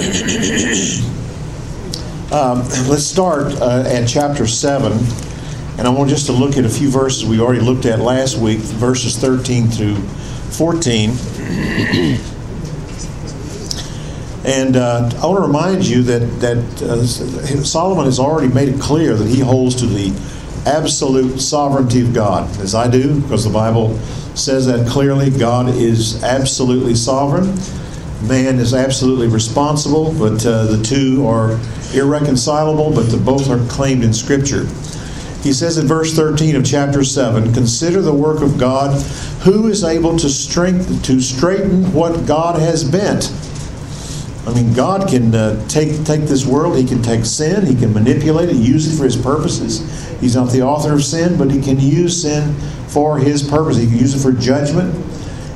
Um, let's start uh, at chapter 7. And I want just to look at a few verses we already looked at last week, verses 13 through 14. And uh, I want to remind you that, that uh, Solomon has already made it clear that he holds to the absolute sovereignty of God, as I do, because the Bible says that clearly. God is absolutely sovereign. Man is absolutely responsible, but uh, the two are irreconcilable, but the both are claimed in Scripture. He says in verse 13 of chapter 7 Consider the work of God, who is able to, strengthen, to straighten what God has bent. I mean, God can uh, take, take this world, He can take sin, He can manipulate it, use it for His purposes. He's not the author of sin, but He can use sin for His purpose. He can use it for judgment,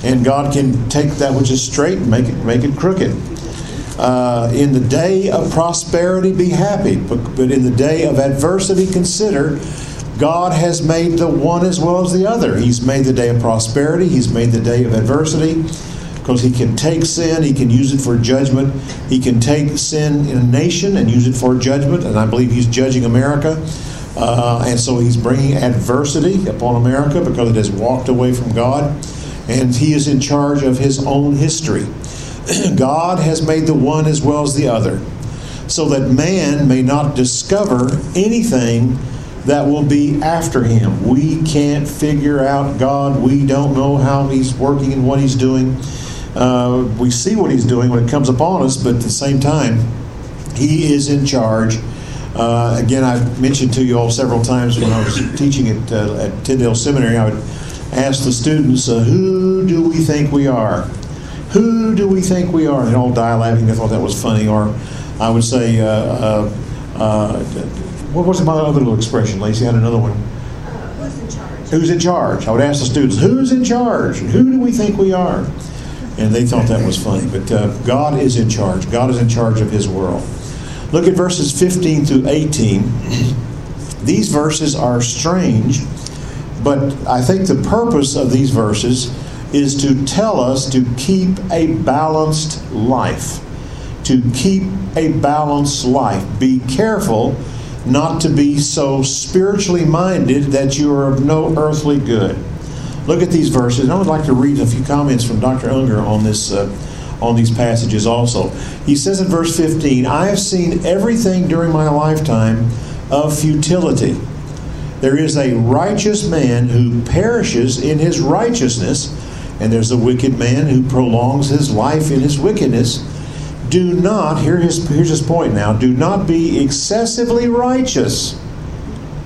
and God can take that which is straight and make it, make it crooked. Uh, in the day of prosperity, be happy, but, but in the day of adversity, consider God has made the one as well as the other. He's made the day of prosperity, He's made the day of adversity, because He can take sin, He can use it for judgment. He can take sin in a nation and use it for judgment, and I believe He's judging America. Uh, and so He's bringing adversity upon America because it has walked away from God, and He is in charge of His own history. God has made the one as well as the other, so that man may not discover anything that will be after him. We can't figure out God. We don't know how he's working and what he's doing. Uh, we see what he's doing when it comes upon us, but at the same time, he is in charge. Uh, again, I've mentioned to you all several times when I was teaching at, uh, at Tyndale Seminary, I would ask the students, uh, Who do we think we are? Who do we think we are? And they all die laughing. They thought that was funny. Or I would say, uh, uh, uh, what was my other little expression, Lacey? I had another one. Who's in charge? Who's in charge? I would ask the students, Who's in charge? And who do we think we are? And they thought that was funny. But uh, God is in charge. God is in charge of His world. Look at verses 15 through 18. These verses are strange, but I think the purpose of these verses is to tell us to keep a balanced life. To keep a balanced life. Be careful not to be so spiritually minded that you are of no earthly good. Look at these verses. I would like to read a few comments from Dr. Unger on this. Uh, on these passages also. He says in verse 15, I have seen everything during my lifetime of futility. There is a righteous man who perishes in his righteousness, and there's a wicked man who prolongs his life in his wickedness. Do not, here his, here's his point now, do not be excessively righteous.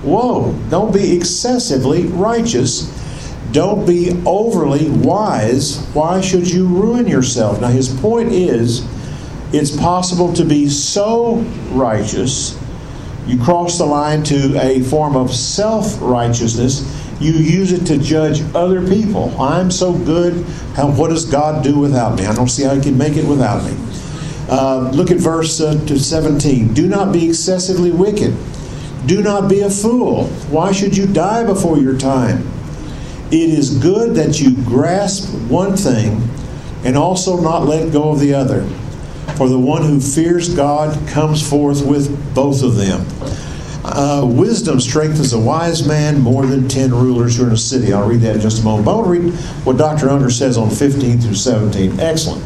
Whoa, don't be excessively righteous. Don't be overly wise. Why should you ruin yourself? Now, his point is it's possible to be so righteous, you cross the line to a form of self righteousness. You use it to judge other people. I'm so good. How, what does God do without me? I don't see how He can make it without me. Uh, look at verse uh, 17. Do not be excessively wicked. Do not be a fool. Why should you die before your time? It is good that you grasp one thing and also not let go of the other. For the one who fears God comes forth with both of them. Uh, wisdom strengthens a wise man more than ten rulers who are in a city. I'll read that in just a moment. But I want to read what Dr. Unger says on 15 through 17. Excellent.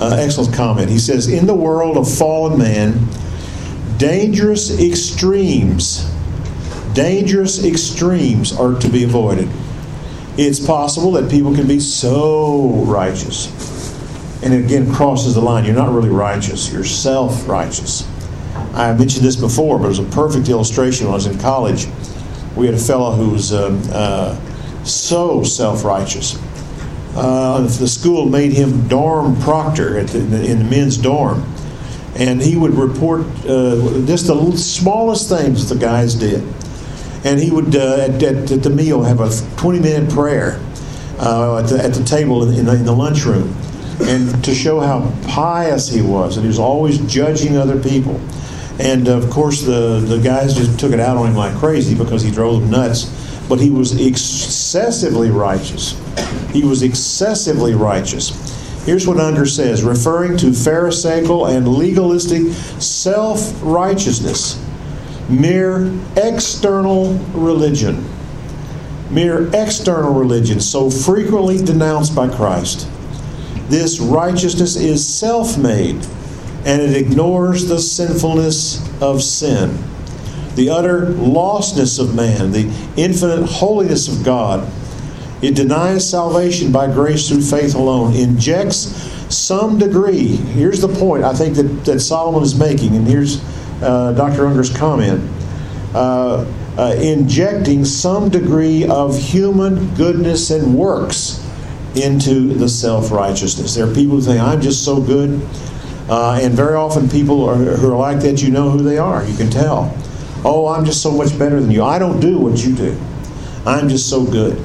Uh, excellent comment. He says, In the world of fallen man, dangerous extremes, dangerous extremes are to be avoided. It's possible that people can be so righteous. And it again crosses the line. You're not really righteous, you're self righteous. I mentioned this before, but it was a perfect illustration when I was in college. We had a fellow who was uh, uh, so self righteous. Uh, the school made him dorm proctor the, in the men's dorm. And he would report uh, just the smallest things the guys did and he would uh, at, at, at, the meal have a 20 minute prayer uh, at, the, at the table in, in the lunchroom and to show how pious he was and he was always judging other people. And of course the, the guys just took it out on him like crazy because he drove them nuts. But he was excessively righteous. He was excessively righteous. Here's what Unger says, referring to Pharisaical and legalistic self righteousness, mere external religion. Mere external religion, so frequently denounced by Christ. This righteousness is self made, and it ignores the sinfulness of sin, the utter lostness of man, the infinite holiness of God it denies salvation by grace through faith alone, injects some degree. Here's the point I think that, that Solomon is making, and here's uh, Dr. Unger's comment. Uh, uh, injecting some degree of human goodness and works into the self righteousness. There are people who think, I'm just so good. Uh, and very often, people are, who are like that, you know who they are. You can tell. Oh, I'm just so much better than you. I don't do what you do. I'm just so good.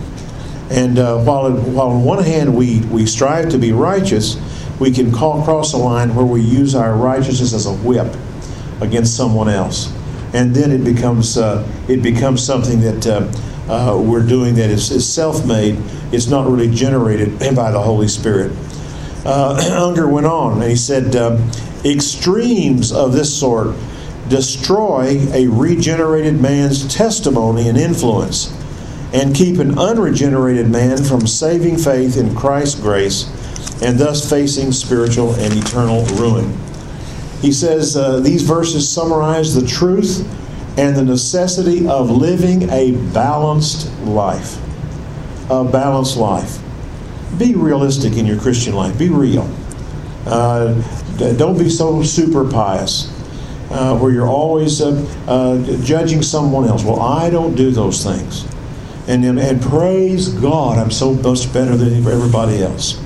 And uh, while, while on one hand we, we strive to be righteous, we can call, cross a line where we use our righteousness as a whip against someone else. And then it becomes, uh, it becomes something that uh, uh we're doing that is self made. It's not really generated by the Holy Spirit. Uh, Unger went on and he said, um, Extremes of this sort destroy a regenerated man's testimony and influence and keep an unregenerated man from saving faith in Christ's grace and thus facing spiritual and eternal ruin. He says uh, these verses summarize the truth and the necessity of living a balanced life. A balanced life. Be realistic in your Christian life. Be real. Uh, don't be so super pious uh, where you're always uh, uh, judging someone else. Well, I don't do those things and, and praise God, I'm so much better than everybody else.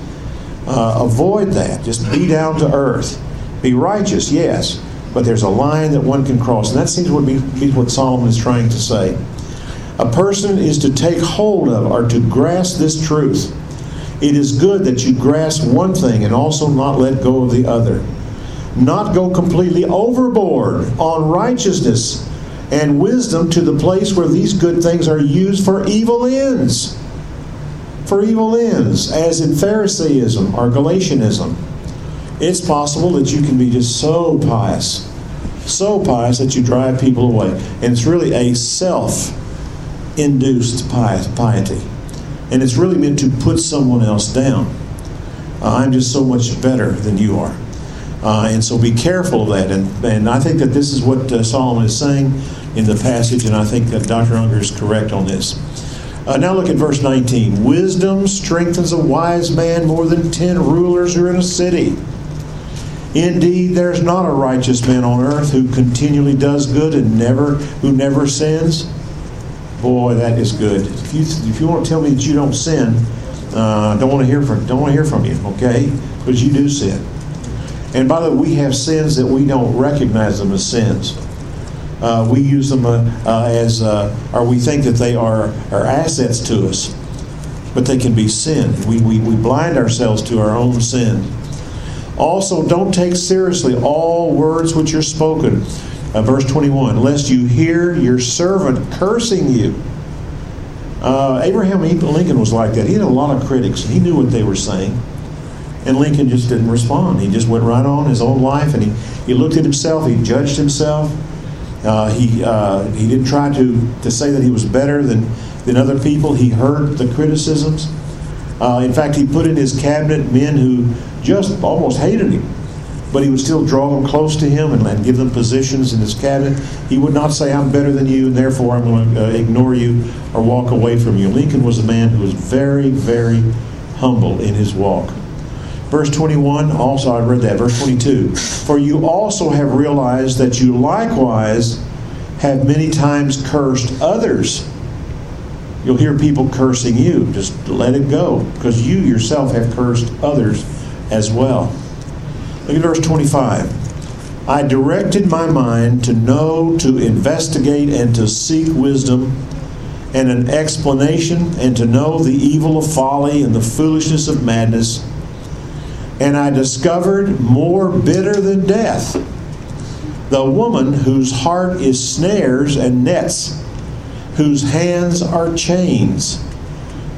Uh, avoid that. Just be down to earth. Be righteous, yes, but there's a line that one can cross. And that seems to be what Solomon is trying to say. A person is to take hold of or to grasp this truth. It is good that you grasp one thing and also not let go of the other. Not go completely overboard on righteousness and wisdom to the place where these good things are used for evil ends. For evil ends, as in Pharisaism or Galatianism. It's possible that you can be just so pious, so pious that you drive people away. And it's really a self induced piety. And it's really meant to put someone else down. Uh, I'm just so much better than you are. Uh, and so be careful of that. And, and I think that this is what uh, Solomon is saying in the passage, and I think that Dr. Unger is correct on this. Uh, now look at verse 19. Wisdom strengthens a wise man more than ten rulers who are in a city. Indeed, there's not a righteous man on earth who continually does good and never who never sins. Boy, that is good. If you if you want to tell me that you don't sin, uh, don't want to hear from don't want to hear from you, okay? Because you do sin. And by the way, we have sins that we don't recognize them as sins. Uh, we use them uh, uh, as, uh, or we think that they are, are assets to us, but they can be sin. We, we, we blind ourselves to our own sin. Also, don't take seriously all words which are spoken. Uh, verse 21 lest you hear your servant cursing you. Uh, Abraham Lincoln was like that. He had a lot of critics, he knew what they were saying. And Lincoln just didn't respond. He just went right on his own life, and he, he looked at himself, he judged himself, uh, he, uh, he didn't try to, to say that he was better than, than other people. He heard the criticisms. Uh, in fact, he put in his cabinet men who just almost hated him, but he would still draw them close to him and, and give them positions in his cabinet. He would not say, I'm better than you, and therefore I'm going to uh, ignore you or walk away from you. Lincoln was a man who was very, very humble in his walk. Verse 21, also I read that. Verse 22. For you also have realized that you likewise have many times cursed others. You'll hear people cursing you. Just let it go, because you yourself have cursed others as well. Look at verse 25. I directed my mind to know, to investigate, and to seek wisdom and an explanation, and to know the evil of folly and the foolishness of madness and I discovered more bitter than death the woman whose heart is snares and nets, whose hands are chains.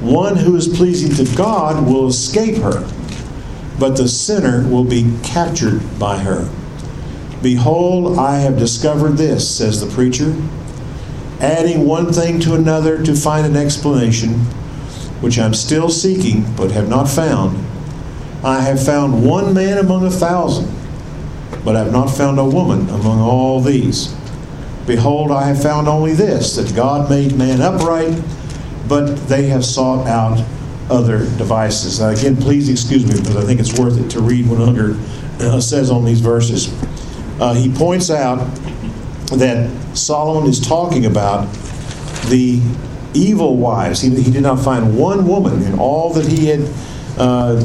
One who is pleasing to God will escape her, but the sinner will be captured by her. Behold, I have discovered this, says the preacher, adding one thing to another to find an explanation, which I'm still seeking but have not found. I have found one man among a thousand, but I have not found a woman among all these. Behold, I have found only this, that God made man upright, but they have sought out other devices. Now, again, please excuse me because I think it's worth it to read what Unger uh, says on these verses. Uh, he points out that Solomon is talking about the evil wives. He, he did not find one woman in all that he had uh,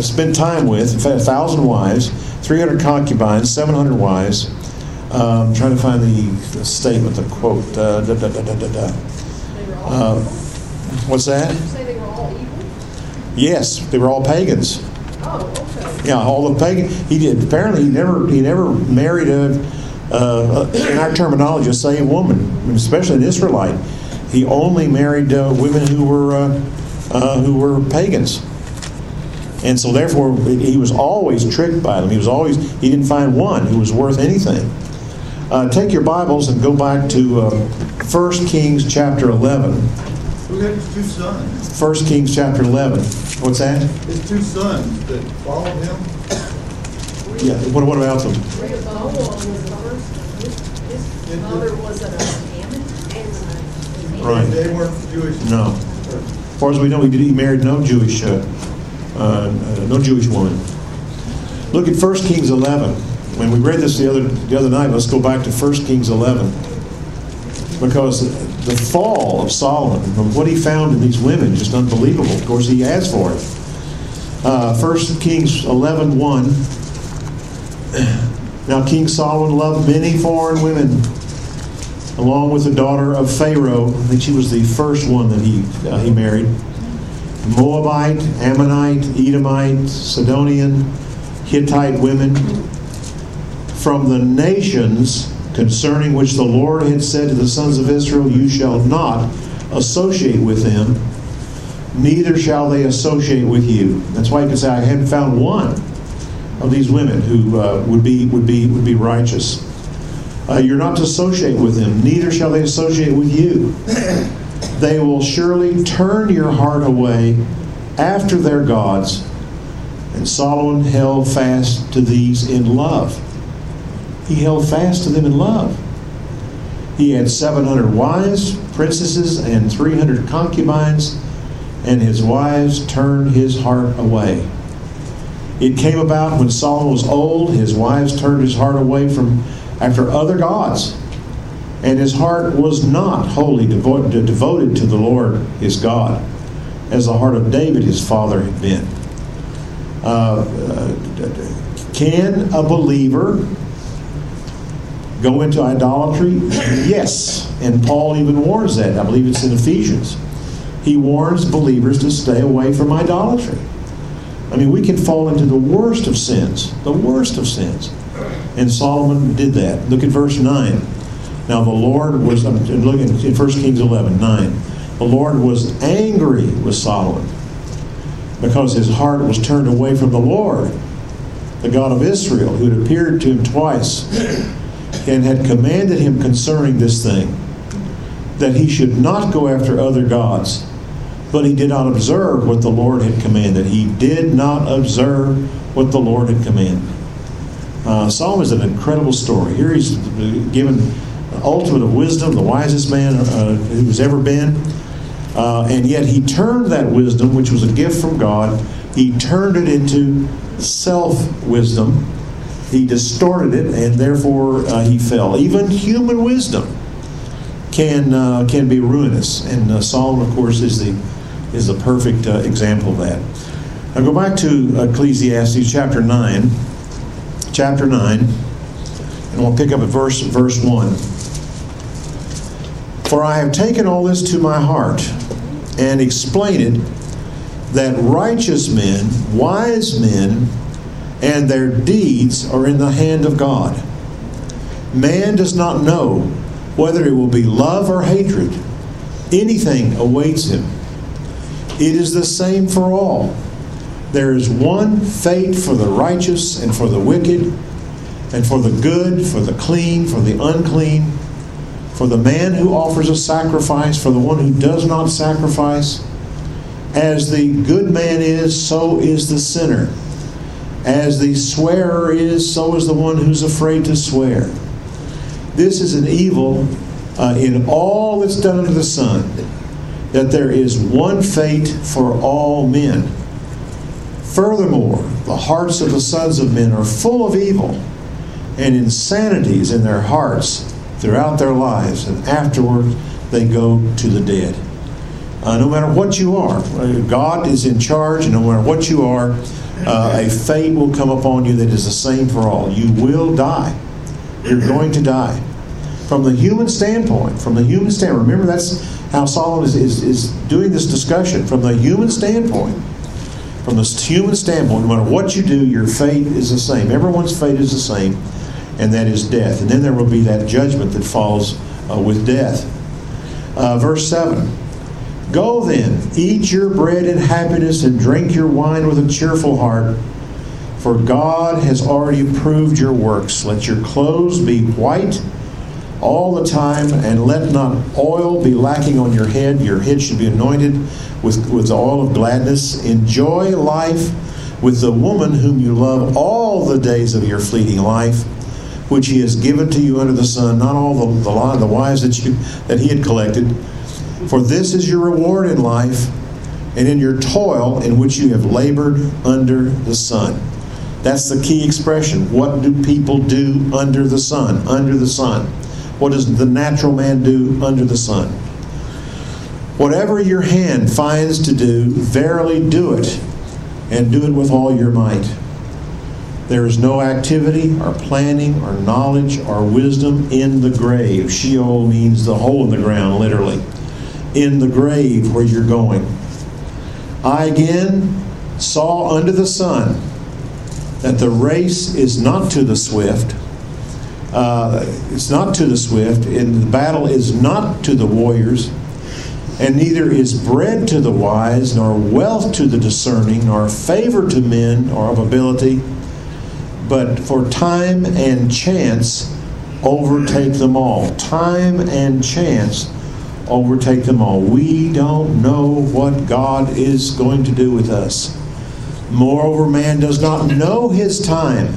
spent time with, a thousand wives, 300 concubines, 700 wives. Um, I'm trying to find the, the statement, the quote. Uh, da, da, da, uh, what's that? Say they were all evil? Yes, they were all pagans. Oh, okay. Yeah, all the pagan. He did. Apparently, he never he never married a, uh, in our terminology, a saved woman, especially an Israelite. He only married uh, women who were uh, uh, who were pagans, and so therefore he was always tricked by them. He was always he didn't find one who was worth anything. Uh, take your Bibles and go back to uh, 1 Kings chapter 11. Who had his two sons? 1 Kings chapter 11. What's that? His two sons that followed him? Yeah. What, what about them? Rehoboam was the first, his, his mother was an Ammonite. Right. They weren't Jewish. No. As far as we know, he, did, he married no Jewish, uh, uh, no Jewish woman. Look at 1 Kings 11. When we read this the other the other night, let's go back to 1 Kings 11, because the fall of Solomon, from what he found in these women, just unbelievable. Of course, he asked for it. Uh, 1 Kings 11, 1. Now King Solomon loved many foreign women, along with the daughter of Pharaoh. I think she was the first one that he uh, he married. Moabite, Ammonite, Edomite, Sidonian, Hittite women from the nations concerning which the Lord had said to the sons of Israel, You shall not associate with them, neither shall they associate with you. That's why you can say, I haven't found one of these women who uh, would be would be would be righteous. Uh, you're not to associate with them, neither shall they associate with you. They will surely turn your heart away after their gods. And Solomon held fast to these in love. He held fast to them in love. He had 700 wives, princesses, and 300 concubines, and his wives turned his heart away. It came about when Solomon was old, his wives turned his heart away from after other gods, and his heart was not wholly devo- devoted to the Lord his God, as the heart of David his father had been. Uh, uh, can a believer go into idolatry? Yes, and Paul even warns that. I believe it's in Ephesians. He warns believers to stay away from idolatry. I mean, we can fall into the worst of sins, the worst of sins. And Solomon did that. Look at verse 9. Now, the Lord was, I'm looking in 1 Kings 11, 9. The Lord was angry with Solomon because his heart was turned away from the Lord, the God of Israel, who had appeared to him twice and had commanded him concerning this thing, that he should not go after other gods. But he did not observe what the Lord had commanded. He did not observe what the Lord had commanded. Uh, is an incredible story. Here he's given the ultimate of wisdom, the wisest man uh, who's ever been. Uh, and yet he turned that wisdom, which was a gift from God, he turned it into self wisdom. He distorted it, and therefore uh, he fell. Even human wisdom can uh, can be ruinous, and uh, Solomon, of course, is the is the perfect uh, example of that. Now go back to Ecclesiastes chapter nine, chapter nine, and we'll pick up at verse verse one. For I have taken all this to my heart and explained it that righteous men, wise men, and their deeds are in the hand of God. Man does not know whether it will be love or hatred. Anything awaits him. It is the same for all. There is one fate for the righteous and for the wicked, and for the good, for the clean, for the unclean, for the man who offers a sacrifice, for the one who does not sacrifice. As the good man is, so is the sinner. As the swearer is, so is the one who's afraid to swear. This is an evil uh, in all that's done under the sun, that there is one fate for all men. Furthermore, the hearts of the sons of men are full of evil and insanities in their hearts throughout their lives, and afterward they go to the dead. Uh, no matter what you are, uh, God is in charge, and no matter what you are, uh, a fate will come upon you that is the same for all. You will die. You're going to die. From the human standpoint, from the human standpoint, remember that's how Solomon is, is, is doing this discussion. From the human standpoint, from the human standpoint, no matter what you do, your fate is the same. Everyone's fate is the same, and that is death. And then there will be that judgment that falls uh, with death. Uh, verse 7 Go then, eat your bread in happiness and drink your wine with a cheerful heart, for God has already approved your works. Let your clothes be white all the time, and let not oil be lacking on your head. Your head should be anointed with, with the oil of gladness. Enjoy life with the woman whom you love all the days of your fleeting life, which he has given to you under the sun, not all the, the, the wives that, you, that he had collected for this is your reward in life and in your toil in which you have labored under the sun. That's the key expression. What do people do under the sun? Under the sun. What does the natural man do under the sun? Whatever your hand finds to do, verily do it, and do it with all your might. There is no activity or planning or knowledge or wisdom in the grave. Sheol means the hole in the ground, literally in the grave where you're going. I again saw under the sun that the race is not to the swift. Uh, it's not to the swift, and the battle is not to the warriors, and neither is bread to the wise, nor wealth to the discerning, nor favor to men or of ability, but for time and chance overtake them all. Time and chance overtake them all. We don't know what God is going to do with us. Moreover, man does not know his time.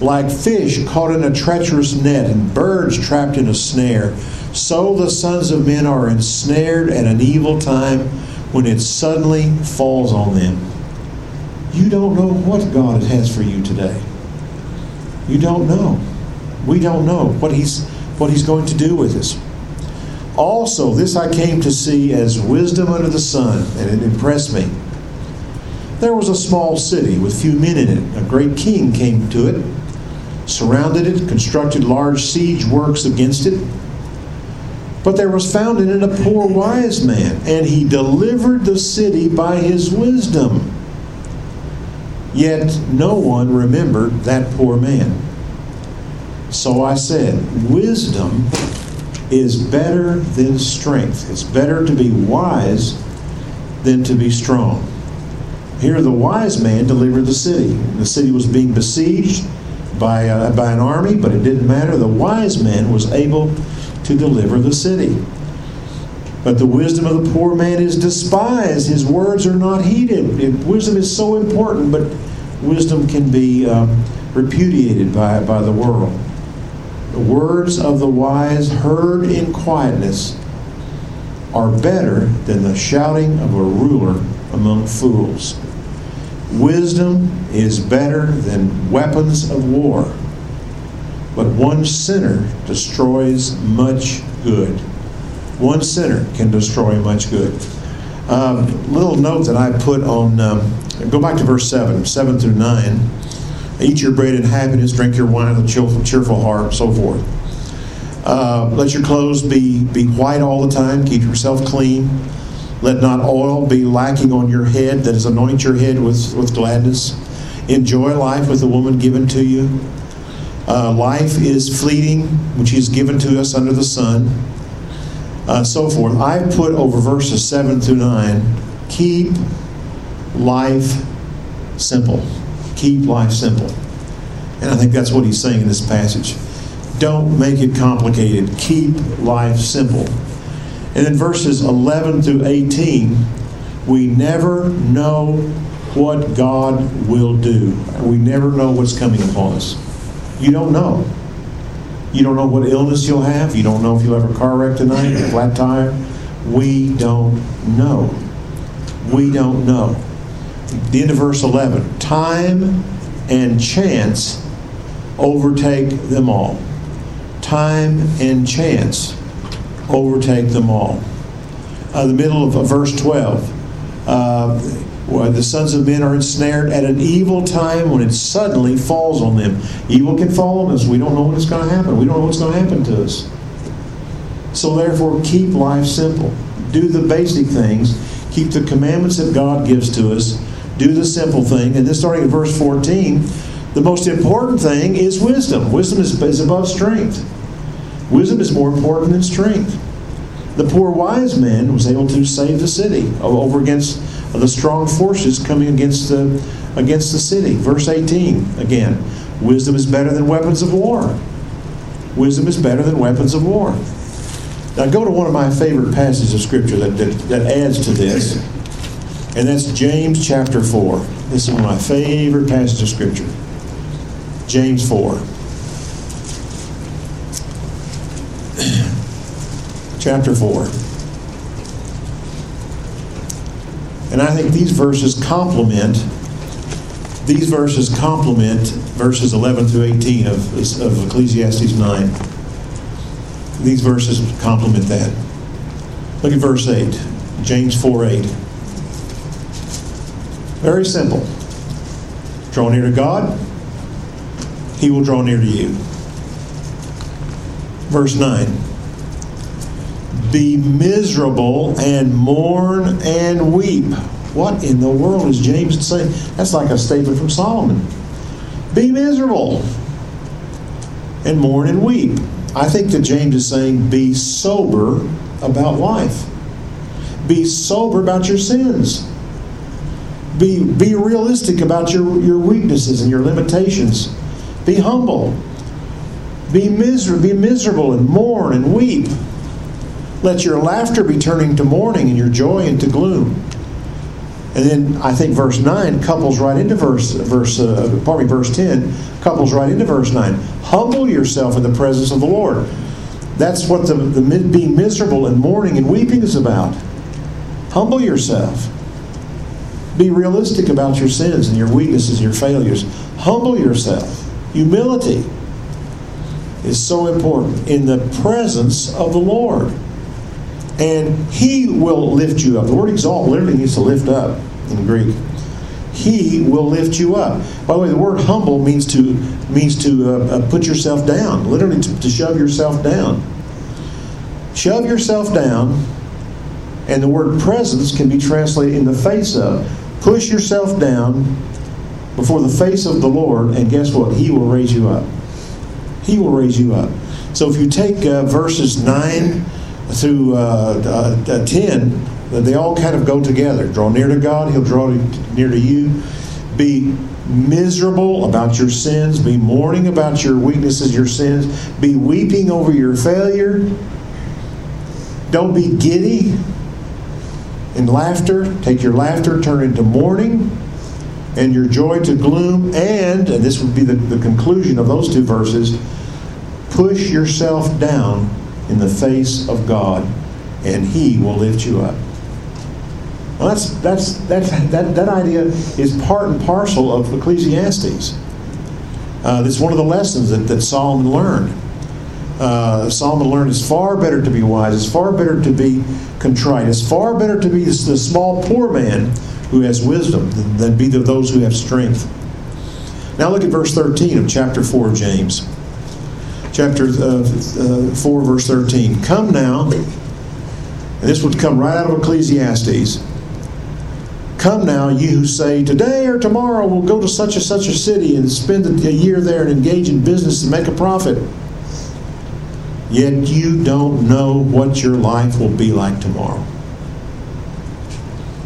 Like fish caught in a treacherous net and birds trapped in a snare, so the sons of men are ensnared at an evil time when it suddenly falls on them. You don't know what God has for you today. You don't know. We don't know what He's what He's going to do with us. Also, this I came to see as wisdom under the sun, and it impressed me. There was a small city with few men in it. A great king came to it, surrounded it, constructed large siege works against it. But there was found in it a poor wise man, and he delivered the city by his wisdom. Yet no one remembered that poor man. So I said, Wisdom is better than strength. It's better to be wise than to be strong. Here, the wise man delivered the city. The city was being besieged by, uh, by an army, but it didn't matter. The wise man was able to deliver the city. But the wisdom of the poor man is despised. His words are not heeded. It, wisdom is so important, but wisdom can be um, repudiated by, by the world. The words of the wise heard in quietness are better than the shouting of a ruler among fools. Wisdom is better than weapons of war, but one sinner destroys much good. One sinner can destroy much good. Um, little note that I put on, um, go back to verse 7, 7 through 9. Eat your bread in happiness, drink your wine with a cheerful heart, so forth. Uh, let your clothes be, be white all the time. Keep yourself clean. Let not oil be lacking on your head, that is, anoint your head with, with gladness. Enjoy life with the woman given to you. Uh, life is fleeting, which is given to us under the sun. Uh, so forth. I put over verses 7 through 9 keep life simple. Keep life simple. And I think that's what he's saying in this passage. Don't make it complicated. Keep life simple. And in verses 11 through 18, we never know what God will do. We never know what's coming upon us. You don't know. You don't know what illness you'll have. You don't know if you'll have a car wreck tonight, a flat tire. We don't know. We don't know. The end of verse 11 time and chance overtake them all. Time and chance overtake them all. Uh, the middle of verse 12. Uh, the sons of men are ensnared at an evil time when it suddenly falls on them. Evil can fall on us. We don't know when it's going to happen. We don't know what's going to happen to us. So, therefore, keep life simple. Do the basic things. Keep the commandments that God gives to us. Do the simple thing. And then, starting at verse 14, the most important thing is wisdom. Wisdom is, is above strength. Wisdom is more important than strength. The poor wise man was able to save the city over against the strong forces coming against the, against the city. Verse 18 again wisdom is better than weapons of war. Wisdom is better than weapons of war. Now go to one of my favorite passages of Scripture that, that, that adds to this, and that's James chapter 4. This is one of my favorite passages of Scripture. James 4. chapter 4. And I think these verses complement these verses complement verses 11 through 18 of, of Ecclesiastes 9. These verses complement that. Look at verse 8, James 4 8. Very simple. Draw near to God, He will draw near to you. Verse 9 be miserable and mourn and weep. What in the world is James saying? That's like a statement from Solomon. Be miserable and mourn and weep. I think that James is saying be sober about life. Be sober about your sins. Be, be realistic about your, your weaknesses and your limitations. Be humble. Be, miser- be miserable and mourn and weep. Let your laughter be turning to mourning and your joy into gloom. And then I think verse 9 couples right into verse, verse uh, pardon me, verse 10 couples right into verse 9. Humble yourself in the presence of the Lord. That's what the, the being miserable and mourning and weeping is about. Humble yourself. Be realistic about your sins and your weaknesses and your failures. Humble yourself. Humility is so important in the presence of the Lord and he will lift you up. The word exalt literally means to lift up in Greek. He will lift you up. By the way, the word humble means to means to uh, uh, put yourself down, literally to, to shove yourself down. Shove yourself down, and the word presence can be translated in the face of. Push yourself down before the face of the Lord, and guess what? He will raise you up. He will raise you up. So if you take uh, verses 9 through uh, uh, 10, they all kind of go together. Draw near to God, He'll draw near to you. Be miserable about your sins. Be mourning about your weaknesses, your sins. Be weeping over your failure. Don't be giddy in laughter. Take your laughter, turn into mourning, and your joy to gloom. And, and this would be the, the conclusion of those two verses, push yourself down in the face of God, and He will lift you up. Well, that's, that's, that's, that, that idea is part and parcel of Ecclesiastes. Uh, it's one of the lessons that, that Solomon learned. Uh, Solomon learned it's far better to be wise, it's far better to be contrite, it's far better to be the small poor man who has wisdom than, than be the, those who have strength. Now look at verse 13 of chapter 4 of James chapter uh, uh, 4, verse 13. Come now, and this would come right out of Ecclesiastes. Come now, you who say, Today or tomorrow we'll go to such and such a city and spend a year there and engage in business and make a profit. Yet you don't know what your life will be like tomorrow.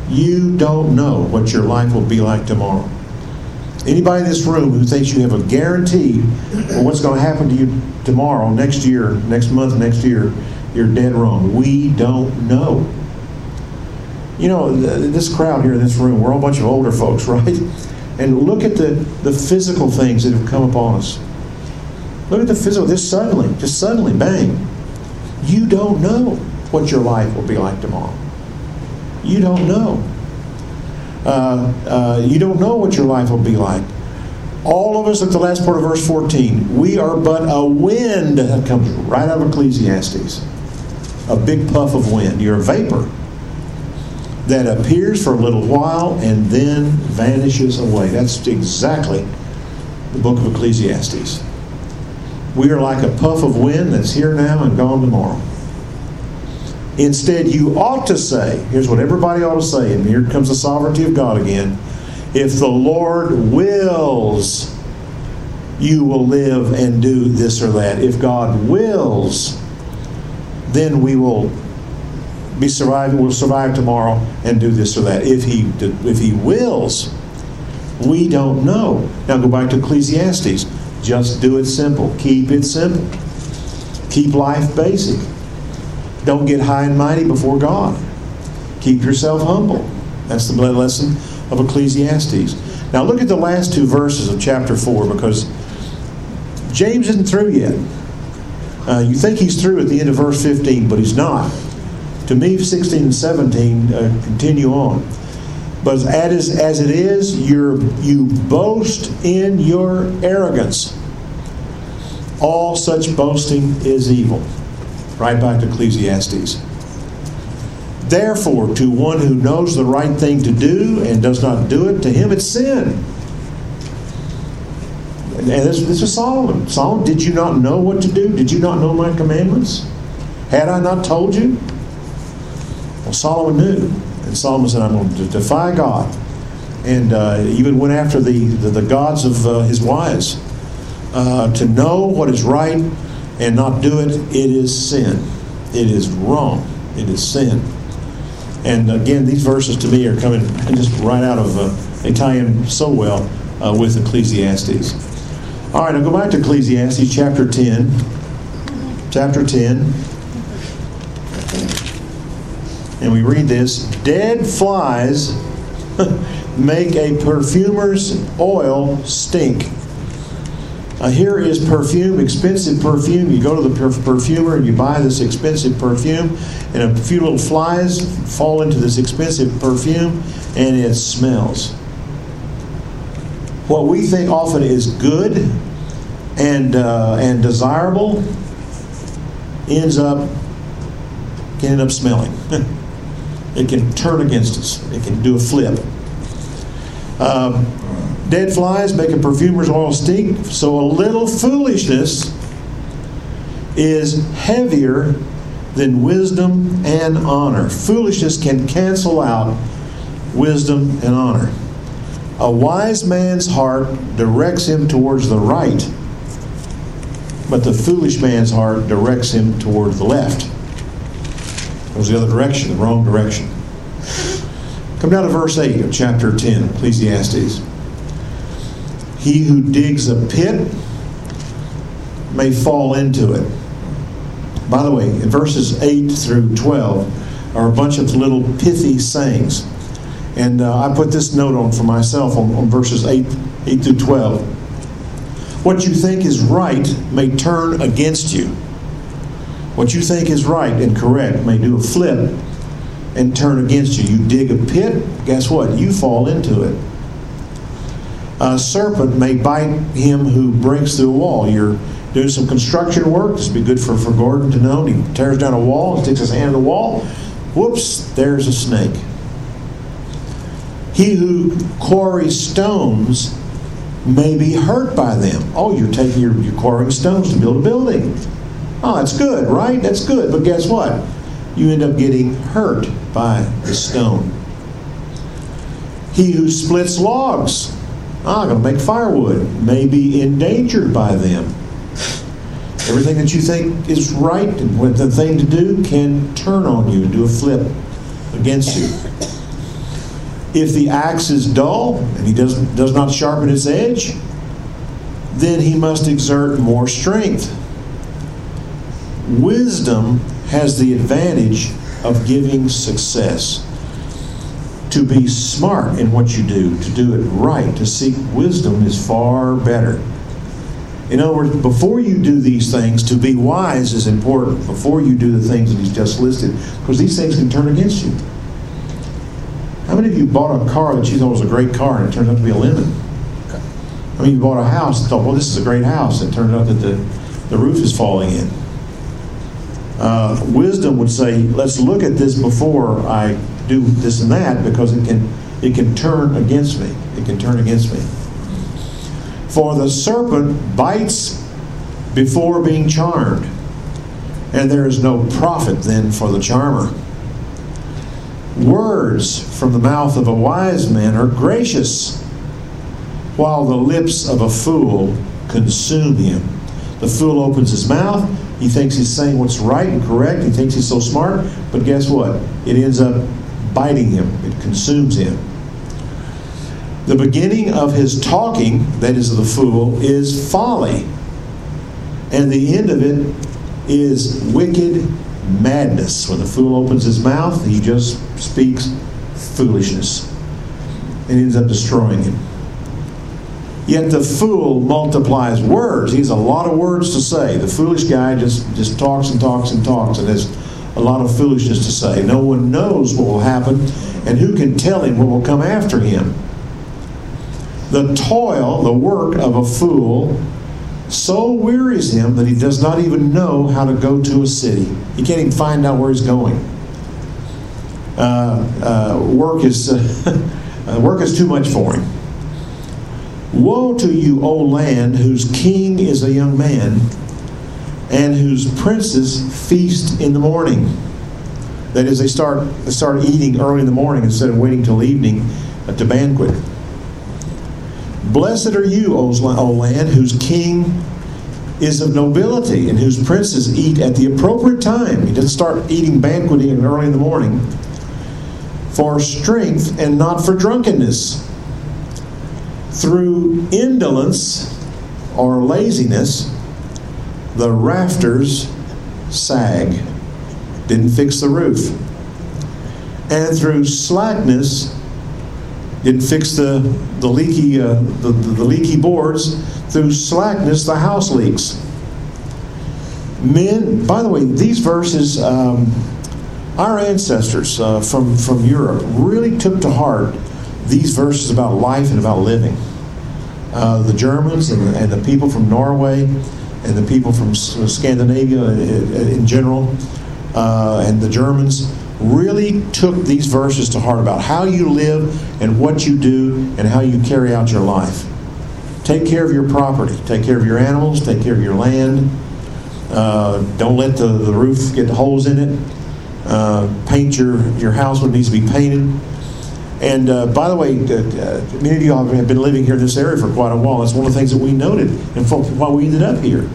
You don't know what your life will be like tomorrow. Anybody in this room who thinks you have a guarantee for what's going to happen to you tomorrow, next year, next month, next year, you're dead wrong. We don't know. You know, this crowd here in this room, we're all a bunch of older folks, right? And look at the, the physical things that have come upon us. Look at the physical, just suddenly, just suddenly, bang. You don't know what your life will be like tomorrow. You don't know. Uh, uh, you don't know what your life will be like. All of us, at the last part of verse 14, we are but a wind that comes right out of Ecclesiastes. A big puff of wind. You're a vapor that appears for a little while and then vanishes away. That's exactly the book of Ecclesiastes. We are like a puff of wind that's here now and gone tomorrow. Instead, you ought to say, here's what everybody ought to say, and here comes the sovereignty of God again. If the Lord wills, you will live and do this or that. If God wills, then we will be surviving, we'll survive tomorrow and do this or that. If he if he wills, we don't know. Now go back to Ecclesiastes. Just do it simple. Keep it simple. Keep life basic. Don't get high and mighty before God. Keep yourself humble. That's the lesson of Ecclesiastes. Now look at the last two verses of chapter 4 because James isn't through yet. Uh, you think he's through at the end of verse 15, but he's not. To me, 16 and 17 uh, continue on. But as, as it is, you boast in your arrogance. All such boasting is evil. Right back to Ecclesiastes. Therefore, to one who knows the right thing to do and does not do it, to him it's sin. And this, this is Solomon. Solomon, did you not know what to do? Did you not know my commandments? Had I not told you? Well, Solomon knew. And Solomon said, I'm going to defy God. And uh, even went after the, the, the gods of uh, his wives. Uh, to know what is right and not do it, it is sin. It is wrong. It is sin. And again, these verses to me are coming just right out of, uh, they tie in so well uh, with Ecclesiastes. All right, I'll go back to Ecclesiastes chapter 10. Chapter 10. And we read this Dead flies make a perfumer's oil stink. Uh, here is perfume, expensive perfume. You go to the perfumer and you buy this expensive perfume, and a few little flies fall into this expensive perfume, and it smells. What we think often is good and uh, and desirable ends up can end up smelling. it can turn against us. It can do a flip. Um, Dead flies make a perfumer's oil stink, so a little foolishness is heavier than wisdom and honor. Foolishness can cancel out wisdom and honor. A wise man's heart directs him towards the right, but the foolish man's heart directs him towards the left. It Goes the other direction, the wrong direction. Come down to verse 8 of chapter 10, Ecclesiastes. He who digs a pit may fall into it. By the way, verses 8 through 12 are a bunch of little pithy sayings. And uh, I put this note on for myself on, on verses 8, 8 through 12. What you think is right may turn against you. What you think is right and correct may do a flip and turn against you. You dig a pit, guess what? You fall into it a serpent may bite him who breaks through a wall. You're doing some construction work. This would be good for, for Gordon to know. He tears down a wall, and sticks his hand in the wall. Whoops, there's a snake. He who quarries stones may be hurt by them. Oh, you're taking your quarrying stones to build a building. Oh, that's good, right? That's good. But guess what? You end up getting hurt by the stone. He who splits logs Ah, I'm going to make firewood. May be endangered by them. Everything that you think is right and the thing to do can turn on you and do a flip against you. If the axe is dull and he does, does not sharpen its edge, then he must exert more strength. Wisdom has the advantage of giving success. To be smart in what you do, to do it right, to seek wisdom is far better. In other words, before you do these things, to be wise is important. Before you do the things that he's just listed, because these things can turn against you. How many of you bought a car that you thought was a great car and it turned out to be a lemon? I mean, you bought a house and thought, well, this is a great house. and It turned out that the, the roof is falling in. Uh, wisdom would say, let's look at this before I do this and that because it can, it can turn against me. It can turn against me. For the serpent bites before being charmed, and there is no profit then for the charmer. Words from the mouth of a wise man are gracious, while the lips of a fool consume him. The fool opens his mouth, he thinks he's saying what's right and correct, he thinks he's so smart, but guess what? It ends up biting him, it consumes him. The beginning of his talking, that is, of the fool, is folly. And the end of it is wicked madness. When the fool opens his mouth, he just speaks foolishness and ends up destroying him. Yet the fool multiplies words. He has a lot of words to say. The foolish guy just, just talks and talks and talks and has a lot of foolishness to say. No one knows what will happen, and who can tell him what will come after him? The toil, the work of a fool, so wearies him that he does not even know how to go to a city. He can't even find out where he's going. Uh, uh, work is uh, work is too much for him. Woe to you, O land, whose king is a young man, and whose princes feast in the morning. That is, they start they start eating early in the morning instead of waiting till evening to banquet. Blessed are you, O land, whose king is of nobility and whose princes eat at the appropriate time. He doesn't start eating banqueting early in the morning. For strength and not for drunkenness. Through indolence or laziness, the rafters sag. Didn't fix the roof. And through slackness, didn't fix the, the leaky uh, the, the leaky boards. Through slackness, the house leaks. Men, by the way, these verses, um, our ancestors uh, from from Europe really took to heart these verses about life and about living. Uh, the Germans and, and, the people from Norway and the people from Scandinavia in, in general, uh, and the Germans really took these verses to heart about how you live and what you do and how you carry out your life. Take care of your property, take care of your animals, take care of your land. Uh, don't let the, the roof get holes in it. Uh, paint your, your house when it needs to be painted. And uh, by the way, uh, many of you have been living here in this area for quite a while. That's one of the things that we noted and why we ended up here.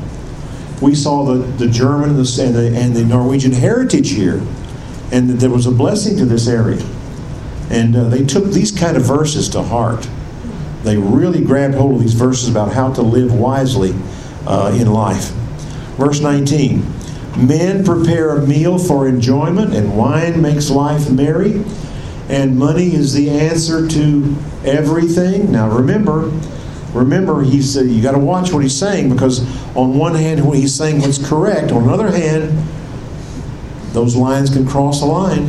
We saw the, the German and the, and the, and the Norwegian heritage here and that there was a blessing to this area. And uh, they took these kind of verses to heart. They really grabbed hold of these verses about how to live wisely uh, in life. Verse 19 Men prepare a meal for enjoyment, and wine makes life merry, and money is the answer to everything. Now remember, remember, he's uh, you got to watch what he's saying because on one hand, when he's saying what's correct, on the other hand, those lines can cross a line.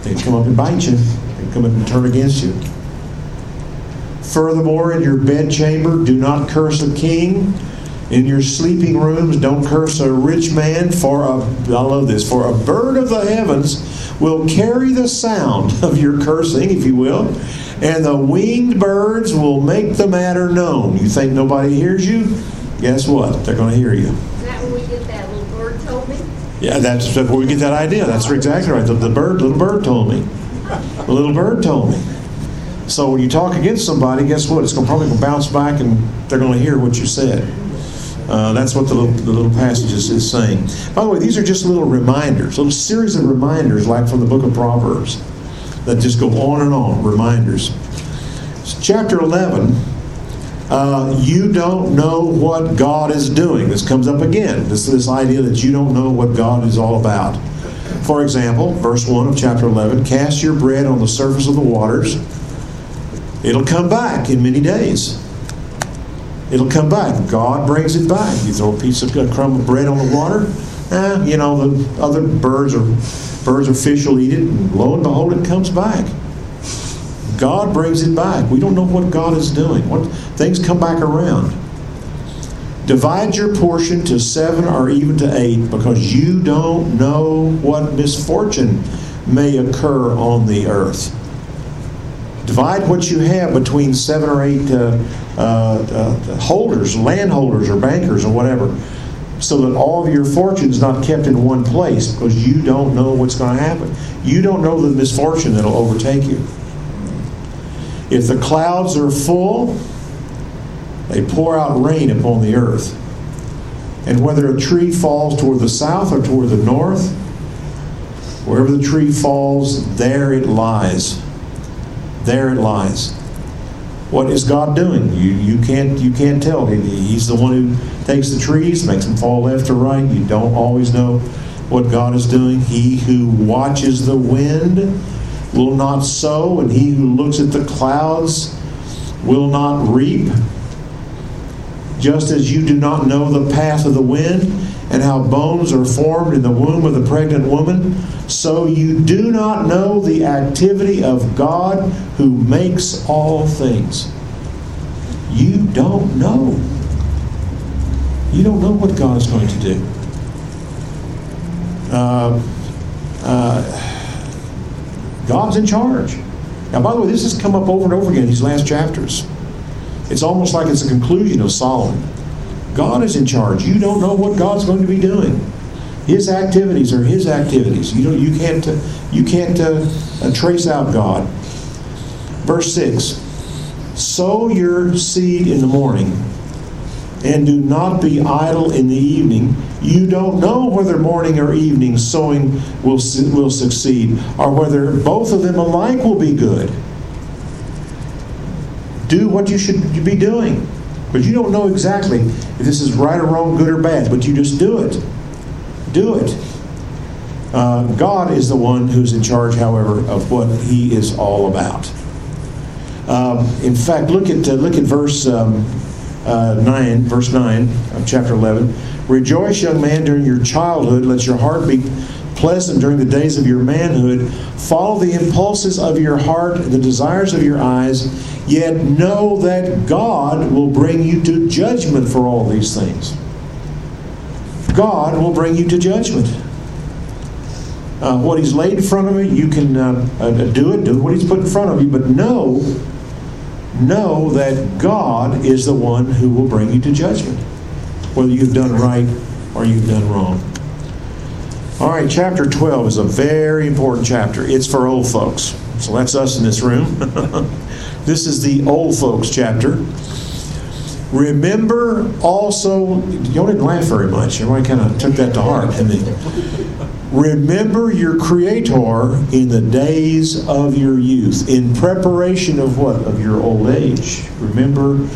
They can come up and bite you. They can come up and turn against you. Furthermore, in your bedchamber, do not curse a king. In your sleeping rooms, don't curse a rich man, for a, I love this, for a bird of the heavens will carry the sound of your cursing, if you will, and the winged birds will make the matter known. You think nobody hears you? Guess what? They're going to hear you. Is that where we get that little bird told me? Yeah, that's where we get that idea. That's exactly right. The, the bird, little bird told me. The little bird told me. So when you talk against somebody, guess what? It's going to probably bounce back, and they're going to hear what you said. Uh, that's what the little, the little passage is, is, saying. By the way, these are just little reminders, little series of reminders, like from the book of Proverbs. that just go on and on, reminders. Chapter 11, uh, you don't know what God is doing. This comes up again. This this idea that you don't know what God is all about. For example, verse 1 of chapter 11 cast your bread on the surface of the waters. It'll come back in many days. It'll come back. God brings it back. You throw a piece of a crumb of bread on the water, eh, you know, the other birds or birds or fish will eat it, and lo and behold, it comes back. God brings it back. We don't know what God is doing. What things come back around. Divide your portion to seven or even to eight because you don't know what misfortune may occur on the earth. Divide what you have between seven or eight uh, uh, uh, holders, landholders, or bankers, or whatever, so that all of your fortune is not kept in one place because you don't know what's going to happen. You don't know the misfortune that will overtake you. If the clouds are full, they pour out rain upon the earth. And whether a tree falls toward the south or toward the north, wherever the tree falls, there it lies. There it lies. What is God doing? You, you, can't, you can't tell. He, he's the one who takes the trees, makes them fall left or right. You don't always know what God is doing. He who watches the wind will not sow, and he who looks at the clouds will not reap. Just as you do not know the path of the wind and how bones are formed in the womb of the pregnant woman, so you do not know the activity of God who makes all things. You don't know. You don't know what God is going to do. Uh, uh, God's in charge. Now, by the way, this has come up over and over again in these last chapters. It's almost like it's a conclusion of Solomon. God is in charge. You don't know what God's going to be doing. His activities are His activities. You know, you can't you can't uh, uh, trace out God. Verse six: Sow your seed in the morning, and do not be idle in the evening. You don't know whether morning or evening sowing will will succeed, or whether both of them alike will be good. Do what you should be doing, because you don't know exactly if this is right or wrong, good or bad. But you just do it do it. Uh, God is the one who's in charge, however, of what He is all about. Um, in fact, look at uh, look at verse um, uh, nine, verse nine of chapter eleven. Rejoice, young man, during your childhood. Let your heart be pleasant during the days of your manhood. Follow the impulses of your heart the desires of your eyes. Yet know that God will bring you to judgment for all these things. God will bring you to judgment. Uh, what He's laid in front of you, you can uh, uh, do it, do what He's put in front of you, but know, know that God is the one who will bring you to judgment, whether you've done right or you've done wrong. All right, chapter 12 is a very important chapter. It's for old folks. So that's us in this room. this is the old folks chapter. Remember also, y'all didn't laugh very much. Everybody kind of took that to heart, didn't they? Remember your Creator in the days of your youth, in preparation of what? Of your old age. Remember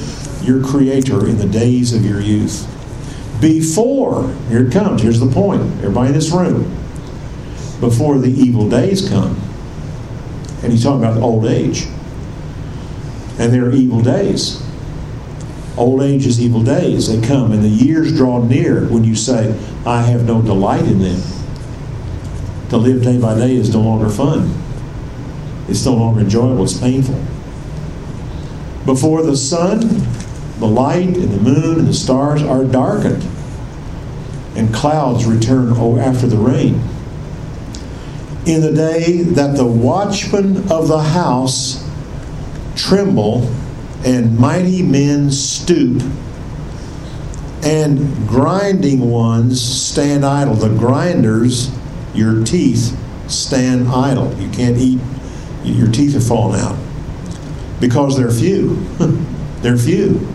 your Creator in the days of your youth. Before, here it comes, here's the point, everybody in this room. Before the evil days come. And he's talking about old age. And there are evil days. Old age is evil days. They come, and the years draw near when you say, I have no delight in them. To live day by day is no longer fun. It's no longer enjoyable. It's painful. Before the sun, the light, and the moon, and the stars are darkened, and clouds return after the rain. In the day that the watchmen of the house tremble and mighty men stoop, and grinding ones stand idle. The grinders, your teeth, stand idle. You can't eat, your teeth have fallen out because they're few. they're few.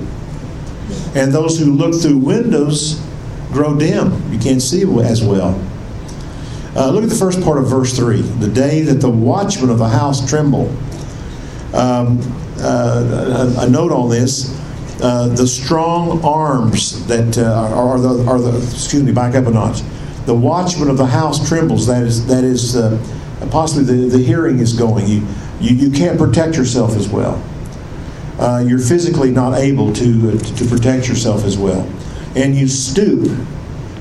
And those who look through windows grow dim. You can't see as well. Uh, look at the first part of verse 3. The day that the watchmen of the house tremble. Um, uh, a, a, note on this. Uh, the strong arms that uh, are, the, are the, excuse me, back up a notch. The watchman of the house trembles. That is, that is uh, possibly the, the hearing is going. You, you, you can't protect yourself as well. Uh, you're physically not able to, to protect yourself as well. And you stoop.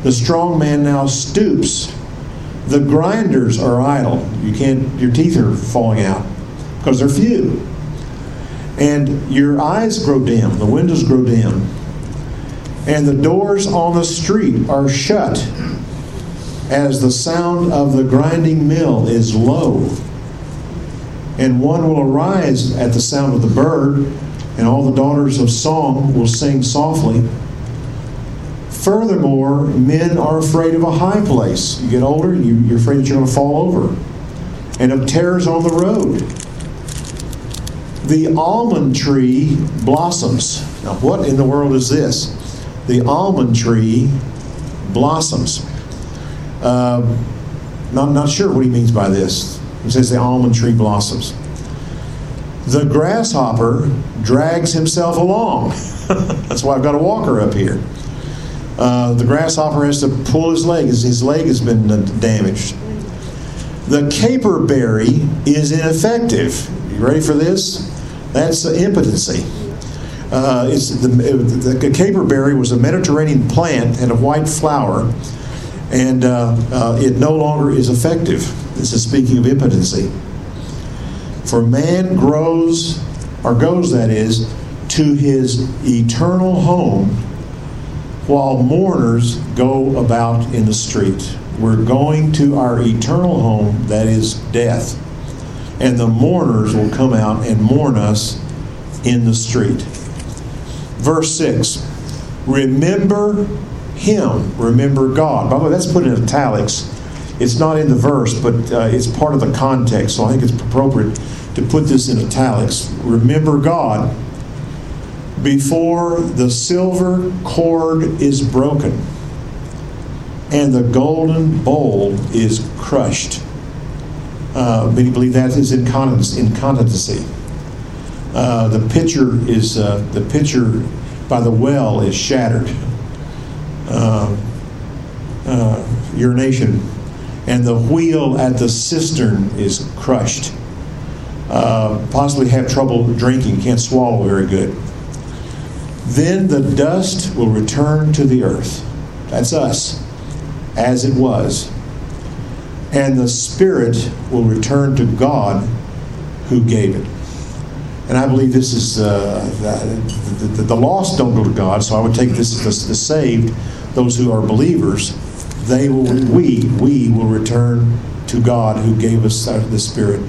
The strong man now stoops the grinders are idle. You can't. Your teeth are falling out because they're few. And your eyes grow dim. The windows grow dim. And the doors on the street are shut as the sound of the grinding mill is low. And one will arise at the sound of the bird, and all the daughters of song will sing softly. Furthermore, men are afraid of a high place. You get older, you, are afraid that you're going to fall over, and of terrors on the road. The almond tree blossoms. Now, what in the world is this? The almond tree blossoms. Uh, not, not sure what he means by this. He says the almond tree blossoms. The grasshopper drags himself along. That's why I've got a walker up here. Uh, the grasshopper has to pull his leg. His, his leg has been damaged. The caperberry is ineffective. You ready for this? That's impotency. Uh, it's the, the, the caperberry was a Mediterranean plant, and a white flower, and uh, uh, it no longer is effective. This is speaking of impotency. For man grows, or goes, that is, to his eternal home while mourners go about in the street. We're going to our eternal home, that is death. And the mourners will come out and mourn us in the street. Verse 6 Remember Him, remember God. By the way, that's put in italics. It's not in the verse, but uh, it's part of the context, so I think it's appropriate to put this in italics. Remember God before the silver cord is broken and the golden bowl is crushed. Uh, many believe that is incontinency. Uh, the pitcher is uh, the pitcher by the well is shattered. Uh, uh, urination, and the wheel at the cistern is crushed. Uh, possibly have trouble drinking, can't swallow very good. Then the dust will return to the earth. That's us, as it was. And the spirit will return to God who gave it. And I believe this is uh, the, the, the, lost don't go to God, so I would take this as the, the saved, those who are believers. They will, we, we will return to God who gave us the Spirit.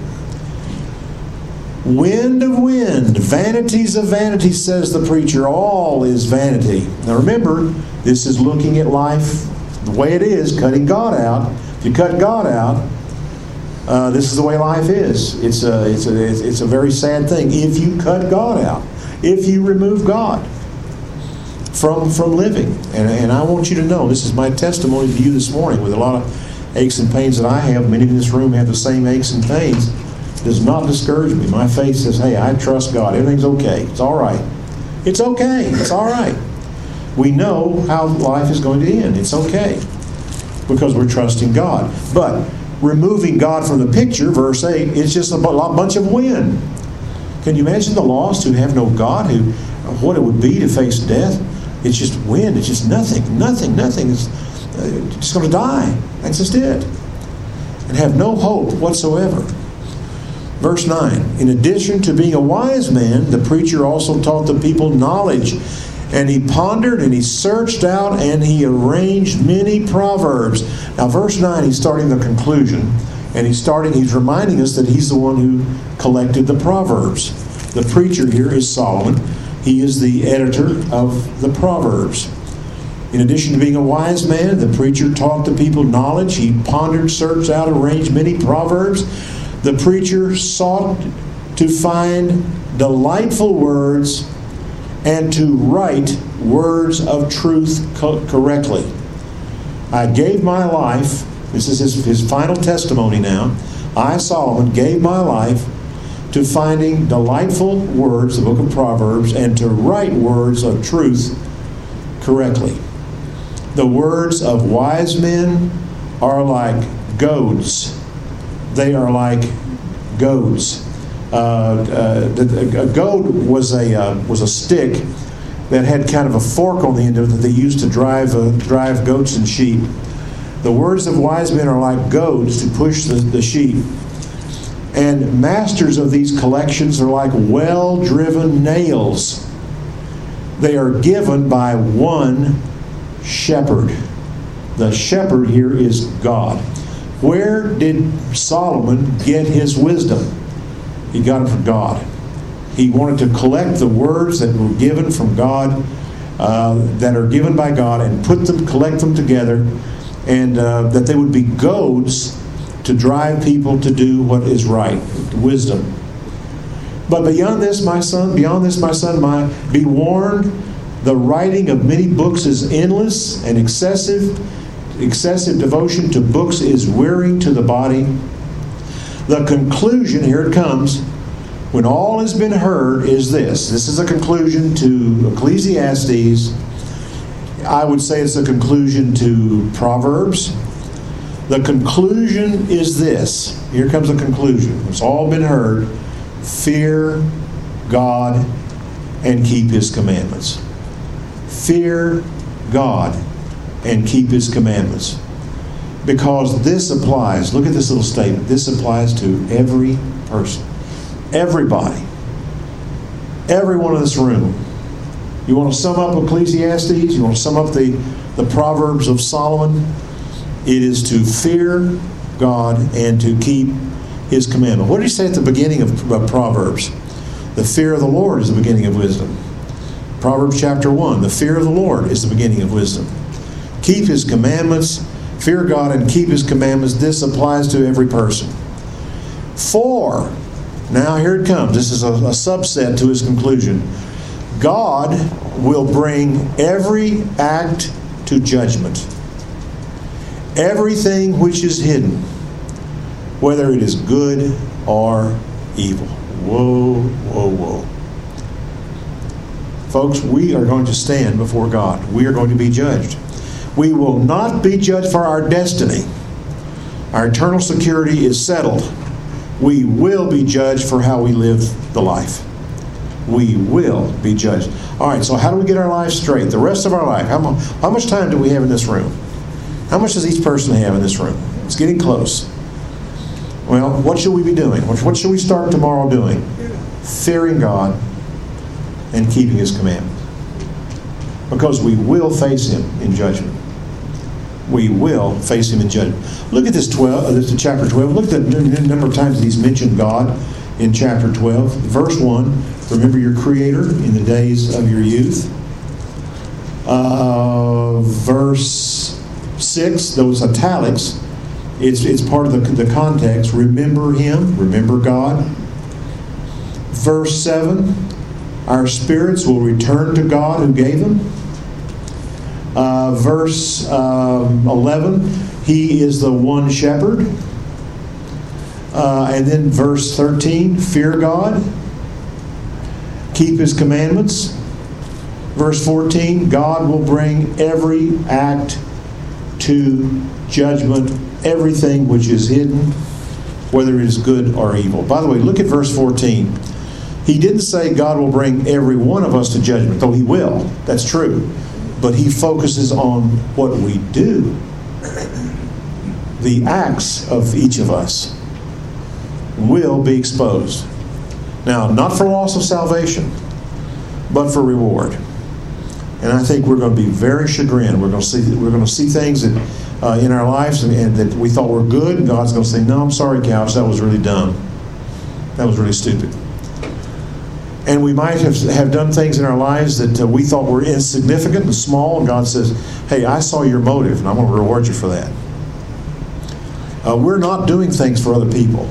Wind of wind, vanities of vanity, says the preacher. All is vanity. Now remember, this is looking at life the way it is, cutting God out. If you cut God out, uh, this is the way life is. It's a, it's, a, it's a very sad thing. If you cut God out, if you remove God from, from living. And, and I want you to know, this is my testimony to you this morning with a lot of aches and pains that I have. Many in this room have the same aches and pains does not discourage me. My faith says, hey, I trust God. Everything's okay. It's all right. It's okay. It's all right. We know how life is going to end. It's okay because we're trusting God. But removing God from the picture, verse 8, it's just a bunch of wind. Can you imagine the lost who have no God, who what it would be to face death? It's just wind. It's just nothing, nothing, nothing. It's uh, just going to die. That's just it. And have no hope whatsoever. Verse 9 In addition to being a wise man, the preacher also taught the people knowledge. And he pondered and he searched out and he arranged many proverbs. Now, verse 9, he's starting the conclusion. And he's starting, he's reminding us that he's the one who collected the proverbs. The preacher here is Solomon. He is the editor of the proverbs. In addition to being a wise man, the preacher taught the people knowledge. He pondered, searched out, arranged many proverbs the preacher sought to find delightful words and to write words of truth co- correctly. I gave my life This is his, his final testimony now. I, Solomon, gave my life to finding delightful words, the book of Proverbs, and to write words of truth correctly. The words of wise men are like goads. They are like goads. Uh, uh, a goad was a uh, was a stick that had kind of a fork on the end of it that they used to drive uh, drive goats and sheep. The words of wise men are like goads to push the, the sheep. And masters of these collections are like well driven nails. They are given by one shepherd. The shepherd here is God. Where did Solomon get his wisdom? He got it from God. He wanted to collect the words that were given from God, uh, that are given by God, and put them, collect them together, and uh, that they would be goads to drive people to do what is right, wisdom. But beyond this, my son, beyond this, my son, my be warned, the writing of many books is endless and excessive. Excessive devotion to books is wearing to the body. The conclusion, here it comes, when all has been heard, is this. This is a conclusion to Ecclesiastes. I would say it's a conclusion to Proverbs. The conclusion is this. Here comes the conclusion. It's all been heard. Fear God and keep His commandments. Fear God and keep His commandments. Because this applies, look at this little statement. This applies to every person. Everybody. Everyone in this room. You want to sum up Ecclesiastes? You want to sum up the, the Proverbs of Solomon? It is to fear God and to keep His commandment. What did he say at the beginning of, Proverbs? The fear of the Lord is the beginning of wisdom. Proverbs chapter 1 The fear of the Lord is the beginning of wisdom. Keep His commandments, fear God, and keep His commandments. This applies to every person. For, now here it comes. This is a, a subset to his conclusion. God will bring every act to judgment everything which is hidden, whether it is good or evil. Whoa, whoa, whoa. Folks, we are going to stand before God. We are going to be judged. We will not be judged for our destiny. Our eternal security is settled. We will be judged for how we live the life. We will be judged. All right, so how do we get our lives straight? The rest of our life, how much time do we have in this room? How much does each person have in this room? It's getting close. Well, what should we be doing? What should we start tomorrow doing? Fearing God and keeping His commandments. Because we will face Him in judgment. We will face Him in judgment. Look at this 12, uh, this chapter 12. Look at the number of times He's mentioned God in chapter 12. Verse 1 Remember your Creator in the days of your youth. Uh, verse 6, those italics, it's, it's part of the, the context. Remember Him, remember God. Verse 7, our spirits will return to God who gave them. Uh, verse um, 11, He is the one shepherd. Uh, and then verse 13, fear God, keep His commandments. Verse 14, God will bring every act to judgment everything which is hidden, whether it is good or evil. By the way, look at verse 14. He didn't say God will bring every one of us to judgment, though He will. That's true. But He focuses on what we do, the acts of each of us will be exposed. Now, not for loss of salvation, but for reward. And I think we're going to be very chagrined. We're going to see we're going to see things that uh, in our lives and, and, that we thought were good, and God's going to say, "No, I'm sorry, Couch. That was really dumb. That was really stupid." And we might have, have done things in our lives that uh, we thought were insignificant and small, and God says, Hey, I saw your motive, and I'm going to reward you for that. Uh, we're not doing things for other people.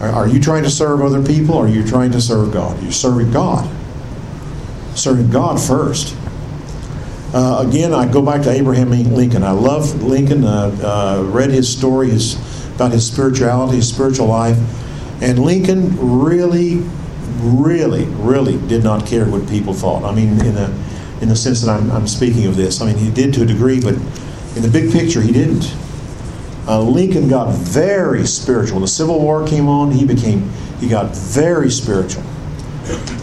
Are, are, you trying to serve other people, or are you trying to serve God? You're serving God serving God first. Uh, again, I go back to Abraham Lincoln. I love Lincoln. Uh, uh, read his story his, about his spirituality, his spiritual life, and Lincoln really, really, really did not care what people thought. I mean, in the in the sense that I'm, I'm speaking of this. I mean, he did to a degree, but in the big picture, he didn't. Uh, Lincoln got very spiritual. The Civil War came on, he became he got very spiritual.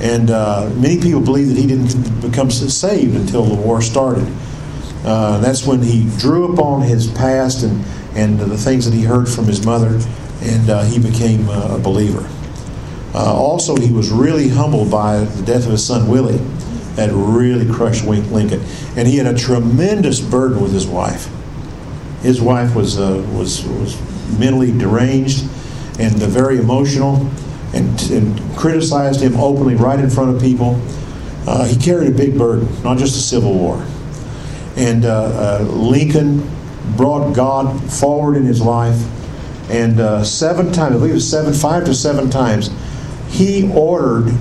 And uh, many people believe that he didn't become saved until the war started. Uh, that's when he drew upon his past and, and the things that he heard from his mother, and uh, he became a believer. Uh, also, he was really humbled by the death of his son Willie. That really crushed Lincoln. And he had a tremendous burden with his wife. His wife was, uh, was, was mentally deranged and very emotional and, and criticized him openly right in front of people. Uh, he carried a big burden, not just the Civil War. And uh, uh, Lincoln brought God forward in his life. And uh, seven times, I believe it was seven, five to seven times, he ordered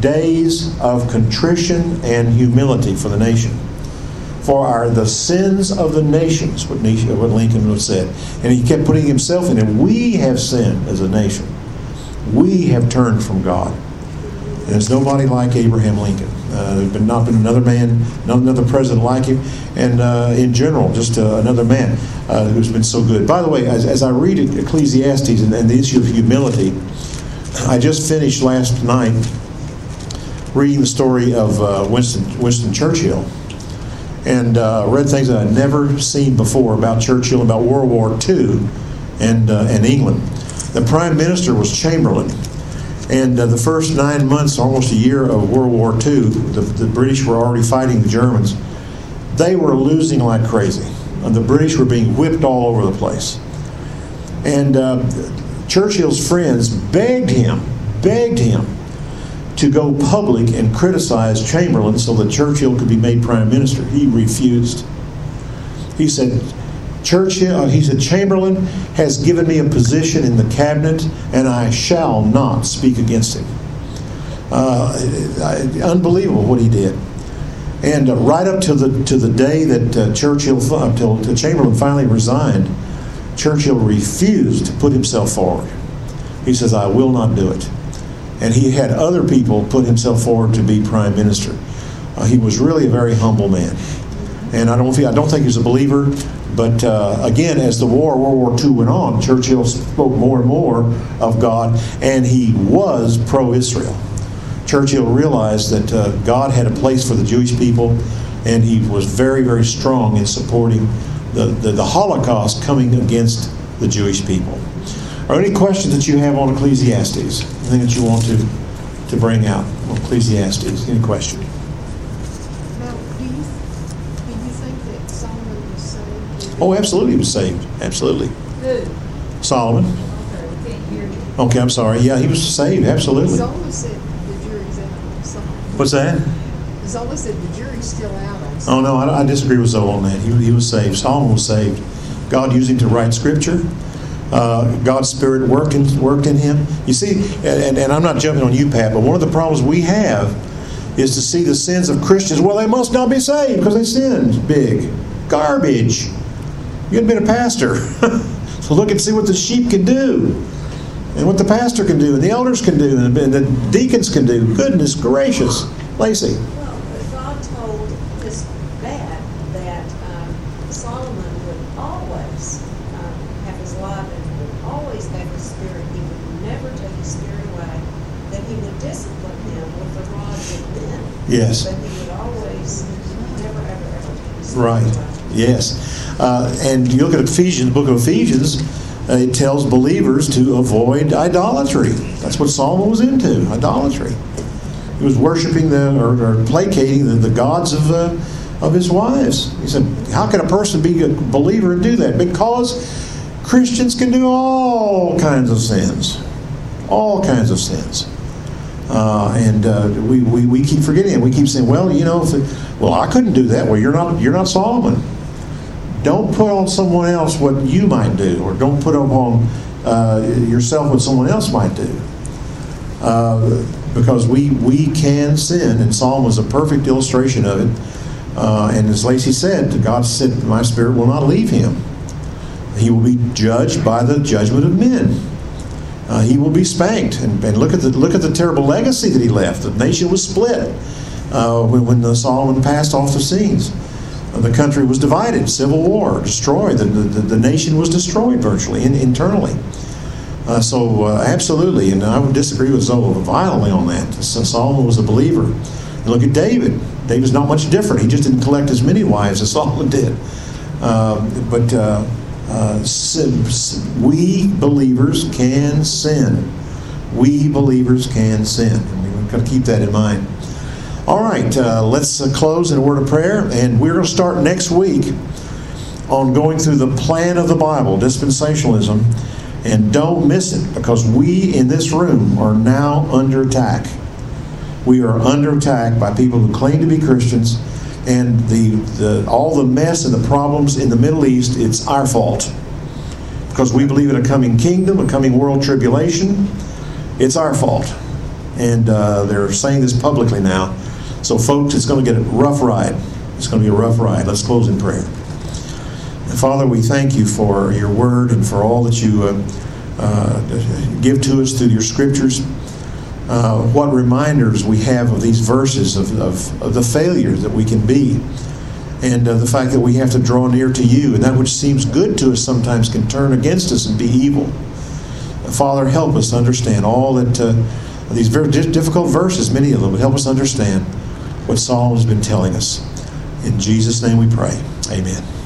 days of contrition and humility for the nation. For our the sins of the nations, what, Lincoln said. And he kept putting himself in it. We have sinned as a nation. We have turned from God. There's nobody like Abraham Lincoln. Uh, there's been not been another man, not another president like him, and uh, in general, just uh, another man uh, who's been so good. By the way, as, as I read Ecclesiastes and, and, the issue of humility, I just finished last night reading the story of uh, Winston, Winston Churchill and uh, read things that I'd never seen before about Churchill, about World War II and, and England. The prime minister was Chamberlain. And uh, the first nine months, almost a year of World War II, the, the British were already fighting the Germans. They were losing like crazy. And the British were being whipped all over the place. And uh, Churchill's friends begged him, begged him to go public and criticize Chamberlain so that Churchill could be made prime minister. He refused. He said, Churchill, uh, he said, Chamberlain has given me a position in the cabinet, and I shall not speak against him. Uh, unbelievable what he did. And uh, right up to the to the day that uh, Churchill, until uh, Chamberlain finally resigned, Churchill refused to put himself forward. He says, "I will not do it." And he had other people put himself forward to be prime minister. Uh, he was really a very humble man. And I don't, I don't think he's a believer. But uh, again, as the war, World War II went on, Churchill spoke more and more of God, and he was pro Israel. Churchill realized that uh, God had a place for the Jewish people, and he was very, very strong in supporting the, the, the Holocaust coming against the Jewish people. Are any questions that you have on Ecclesiastes? Anything that you want to, to bring out on Ecclesiastes? Any question? Oh, absolutely, he was saved. Absolutely. Who? Solomon. Okay, can't hear you. Okay, I'm sorry. Yeah, he was saved. Absolutely. Zola said the jury's out Solomon. What's that? Zola said the jury's still out on Oh no, I, I disagree with Zola on that. He, he was saved. Solomon was saved. God used him to write scripture. Uh, God's Spirit worked in, worked in him. You see, and, and I'm not jumping on you, Pat, but one of the problems we have is to see the sins of Christians. Well, they must not be saved because they sinned big. Garbage. You have been a pastor. so look and see what the sheep can do, and what the pastor can do, and the elders can do, and the deacons can do. Goodness gracious. Lacey. Well, God told this that that Solomon would always um, have his life and would always have his spirit. He would never take his spirit away. That he would discipline him with the rod of men. Yes. He would always never, ever, ever take his spirit Right. Yes. Uh, and you look at Ephesians, book of Ephesians, uh, it tells believers to avoid idolatry. That's what Solomon was into, idolatry. He was worshiping the or, or placating the, the gods of uh, of his wives. He said, "How can a person be a believer and do that?" Because Christians can do all kinds of sins, all kinds of sins. Uh, and uh, we, we, we keep forgetting it. We keep saying, well, you know, it, well, I couldn't do that. Well, you're not you're not Solomon. Don't put on someone else what you might do, or don't put upon uh, yourself what someone else might do. Uh, because we we can sin, and Psalm was a perfect illustration of it. Uh, and as Lacey said, God said, My spirit will not leave him. He will be judged by the judgment of men. Uh, he will be spanked. And, and, look, at the, look at the terrible legacy that he left. The nation was split uh, when, when Solomon passed off the scenes. Uh, the country was divided, civil war, destroyed. The, the, the nation was destroyed virtually, in, internally. Uh, so, uh, absolutely, and I would disagree with Zola violently on that. So Solomon was a believer. And look at David. David's not much different. He just didn't collect as many wives as Solomon did. Um, but uh, uh, we believers can sin. We believers can sin. We've got to keep that in mind. All right, uh, let's uh, close in a word of prayer, and we're going to start next week on going through the plan of the Bible, dispensationalism and don't miss it because we in this room are now under attack. We are under attack by people who claim to be Christians, and the, the, all the mess and the problems in the Middle East, it's our fault. Because we believe in a coming kingdom, a coming world tribulation, it's our fault. And uh, they're saying this publicly now. So, folks, it's going to get a rough ride. It's going to be a rough ride. Let's close in prayer. Father, we thank you for your word and for all that you uh, uh, give to us through your scriptures. Uh, what reminders we have of these verses of, of, of the failures that we can be, and uh, the fact that we have to draw near to you, and that which seems good to us sometimes can turn against us and be evil. Father, help us understand all that uh, these very difficult verses, many of them, help us understand what Solomon has been telling us. In Jesus' name we pray. Amen.